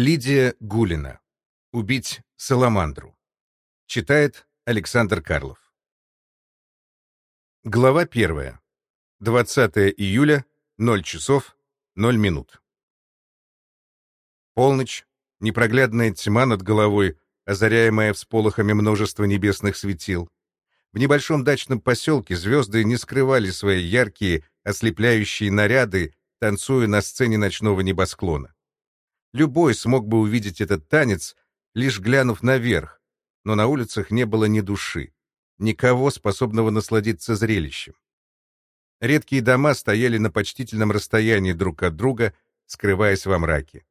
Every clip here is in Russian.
Лидия Гулина. Убить Саламандру. Читает Александр Карлов. Глава первая. 20 июля, 0 часов, 0 минут. Полночь, непроглядная тьма над головой, озаряемая всполохами множества небесных светил. В небольшом дачном поселке звезды не скрывали свои яркие, ослепляющие наряды, танцуя на сцене ночного небосклона. Любой смог бы увидеть этот танец, лишь глянув наверх, но на улицах не было ни души, никого, способного насладиться зрелищем. Редкие дома стояли на почтительном расстоянии друг от друга, скрываясь во мраке.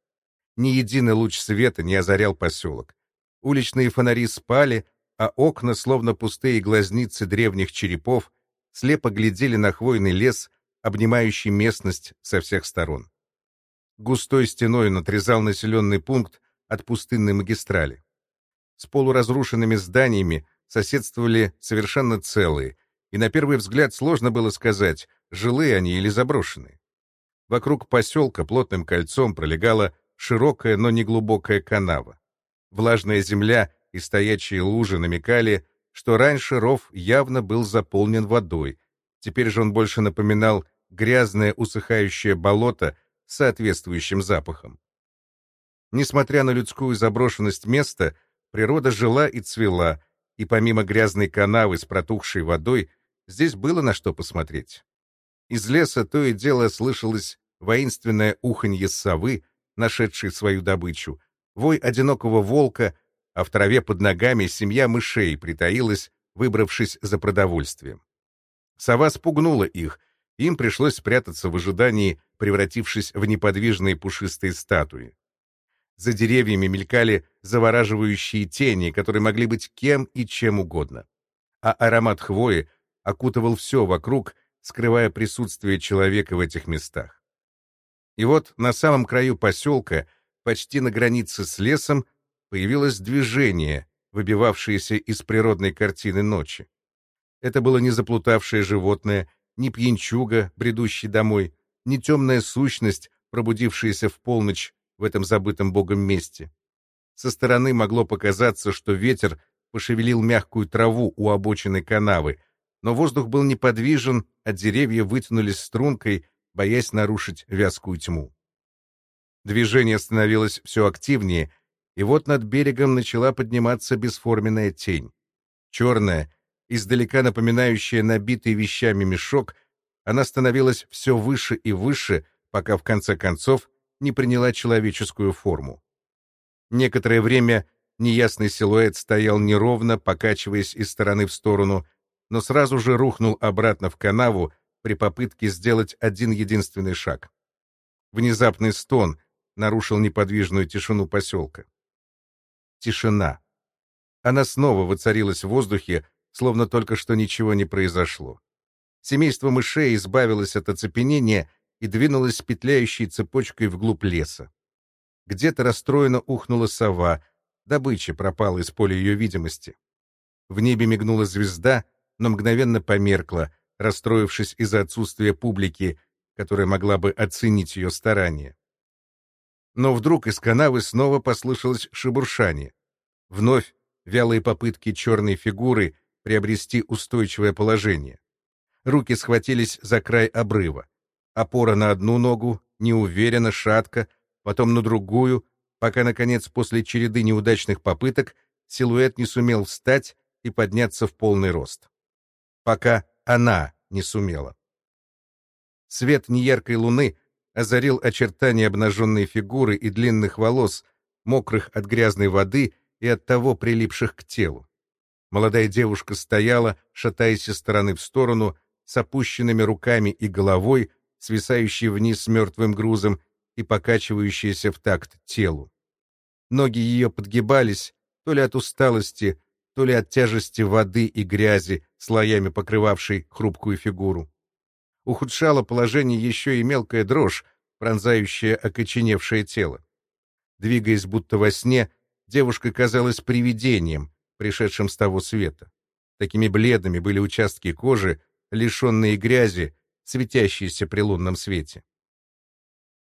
Ни единый луч света не озарял поселок. Уличные фонари спали, а окна, словно пустые глазницы древних черепов, слепо глядели на хвойный лес, обнимающий местность со всех сторон густой стеной натрезал населенный пункт от пустынной магистрали. С полуразрушенными зданиями соседствовали совершенно целые, и на первый взгляд сложно было сказать, жилые они или заброшенные. Вокруг поселка плотным кольцом пролегала широкая, но неглубокая канава. Влажная земля и стоячие лужи намекали, что раньше ров явно был заполнен водой, теперь же он больше напоминал грязное усыхающее болото соответствующим запахом. Несмотря на людскую заброшенность места, природа жила и цвела, и помимо грязной канавы с протухшей водой, здесь было на что посмотреть. Из леса то и дело слышалось воинственное уханье совы, нашедшей свою добычу, вой одинокого волка, а в траве под ногами семья мышей притаилась, выбравшись за продовольствием. Сова спугнула их, им пришлось спрятаться в ожидании, превратившись в неподвижные пушистые статуи. За деревьями мелькали завораживающие тени, которые могли быть кем и чем угодно. А аромат хвои окутывал все вокруг, скрывая присутствие человека в этих местах. И вот на самом краю поселка, почти на границе с лесом, появилось движение, выбивавшееся из природной картины ночи. Это было не заплутавшее животное, ни пьянчуга, бредущий домой, ни темная сущность, пробудившаяся в полночь в этом забытом богом месте. Со стороны могло показаться, что ветер пошевелил мягкую траву у обочины канавы, но воздух был неподвижен, а деревья вытянулись стрункой, боясь нарушить вязкую тьму. Движение становилось все активнее, и вот над берегом начала подниматься бесформенная тень. Черная, издалека напоминающая набитый вещами мешок, она становилась все выше и выше, пока в конце концов не приняла человеческую форму. Некоторое время неясный силуэт стоял неровно, покачиваясь из стороны в сторону, но сразу же рухнул обратно в канаву при попытке сделать один единственный шаг. Внезапный стон нарушил неподвижную тишину поселка. Тишина. Она снова воцарилась в воздухе, словно только что ничего не произошло. Семейство мышей избавилось от оцепенения и двинулось петляющей цепочкой вглубь леса. Где-то расстроенно ухнула сова, добыча пропала из поля ее видимости. В небе мигнула звезда, но мгновенно померкла, расстроившись из-за отсутствия публики, которая могла бы оценить ее старания. Но вдруг из канавы снова послышалось шебуршание. Вновь вялые попытки черной фигуры приобрести устойчивое положение. Руки схватились за край обрыва. Опора на одну ногу, неуверенно, шатко, потом на другую, пока, наконец, после череды неудачных попыток, силуэт не сумел встать и подняться в полный рост. Пока она не сумела. Свет неяркой луны озарил очертания обнаженной фигуры и длинных волос, мокрых от грязной воды и от того прилипших к телу. Молодая девушка стояла, шатаясь из стороны в сторону, с опущенными руками и головой, свисающей вниз с мертвым грузом и покачивающейся в такт телу. Ноги ее подгибались, то ли от усталости, то ли от тяжести воды и грязи, слоями покрывавшей хрупкую фигуру. Ухудшало положение еще и мелкая дрожь, пронзающая окоченевшее тело. Двигаясь будто во сне, девушка казалась привидением, пришедшим с того света. Такими бледными были участки кожи, лишенные грязи, светящиеся при лунном свете.